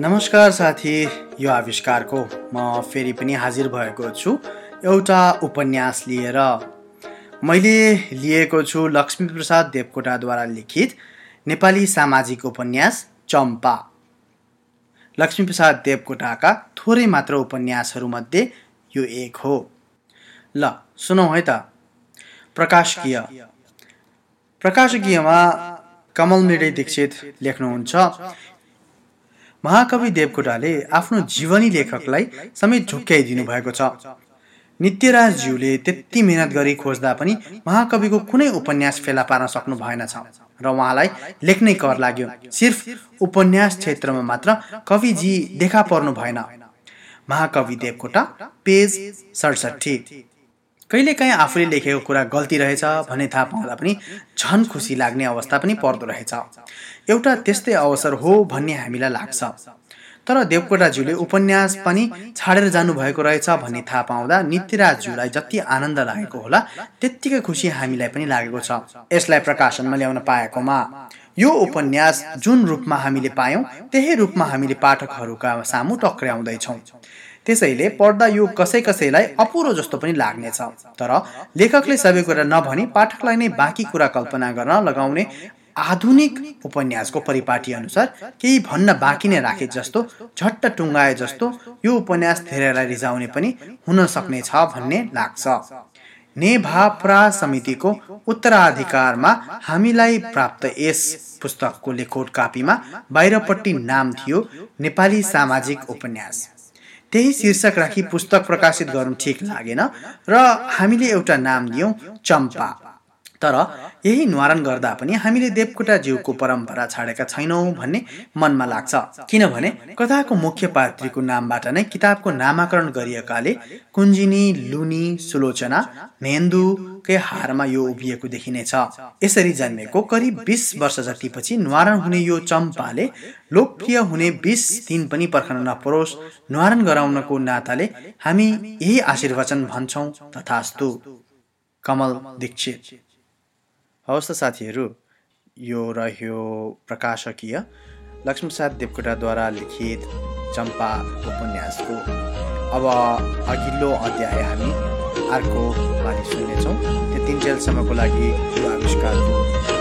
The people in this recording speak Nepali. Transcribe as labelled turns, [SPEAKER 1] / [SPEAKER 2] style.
[SPEAKER 1] नमस्कार साथी यो आविष्कारको म फेरि पनि हाजिर भएको छु एउटा उपन्यास लिएर। मैले लिएको छु लक्ष्मीप्रसाद देवकोटाद्वारा लिखित नेपाली सामाजिक उपन्यास चम्पा। लक्ष्मीप्रसाद देवकोटाका थोरै मात्र उपन्यासहरूमध्ये यो एक हो। ल सुनौ है त। प्रकाशकीय। प्रकाशकीयमा कमल मृडे दीक्षित लेख्नुहुन्छ। महाकवि देवकोटाले आफ्नो जीवनी लेखकलाई समेत झुक्क्याइदिनु भएको छ। नित्यराजज्यूले त्यति मिहिनेत गरी खोज्दा पनि महाकविको कुनै उपन्यास फेला पार्न सक्नु भएन छ र उहाँलाई लेख्नै कर लाग्यो। सिर्फ उपन्यास क्षेत्रमा मात्र कविजी देखा पर्नु भएन। महाकवि देवकोटा पेज सडसठी। कहिलेकाहीँ आफूले लेखेको कुरा गल्ती रहेछ भन्ने थाहा पाउँदा पनि झन खुसी लाग्ने अवस्था पनि पर्दो रहेछ। एउटा त्यस्तै अवसर हो भन्ने हामीलाई लाग्छ। तर देवकोटाज्यूले उपन्यास पनि छाडेर जानुभएको रहेछ भन्ने थाहा पाउँदा नित्यराजज्यूलाई जति आनन्द लागेको होला त्यत्तिकै खुसी हामीलाई पनि लागेको छ। यसलाई प्रकाशनमा ल्याउन पाएकोमा यो उपन्यास जुन रूपमा हामीले पायौँ त्यही रूपमा हामीले पाठकहरूका सामु टक्र्याउँदैछौँ। त्यसैले पढ्दा यो कसै कसैलाई अपुरो जस्तो पनि लाग्नेछ। तर लेखकले सबै कुरा नभनी पाठकलाई नै बाँकी कुरा कल्पना गर्न लगाउने आधुनिक उपन्यासको परिपाटी अनुसार केही भन्न बाँकी नै राखे जस्तो झट्ट टुङ्गाए जस्तो यो उपन्यास धेरैलाई रिजाउने पनि हुन सक्ने छ भन्ने लाग्छ। नेभाप्रा समितिको उत्तराधिकारमा हामीलाई प्राप्त यस पुस्तकको लेखोट कापीमा बाहिरपट्टि नाम थियो नेपाली सामाजिक उपन्यास। त्यही शीर्षक राखी पुस्तक प्रकाशित गर्नु ठिक लागेन र हामीले एउटा नाम दियौँ चम्पा। तर यही निवारण गर्दा पनि हामीले देवकोटा जीवको परम्परा छाडेका छैनौँ भन्ने मनमा लाग्छ। किनभने कथाको मुख्य पात्रीको नामबाट नै किताबको नामाकरण गरिएकाले कुञ्जिनी लुनी सुलोचना नेन्दुकै हारमा यो उभिएको देखिनेछ। यसरी जन्मेको करिब बिस वर्ष जतिपछि निवारण हुने यो चम्पाले लोकप्रिय हुने बिस दिन पनि पर्खन नपरोस् निवारण गराउनको नाताले हामी यही आशीर्वचन भन्छौँ। तथास्तु। कमल दीक्षित। हवस् त साथीहरू यो रह्यो प्रकाशकीय लक्ष्मीप्रसाद देवकोटाद्वारा लिखित चम्पा उपन्यासको अब अघिल्लो अध्याय हामी अर्को पालि सुन्नेछौँ। त्यो तिन जेलसम्मको लागि आविष्कारको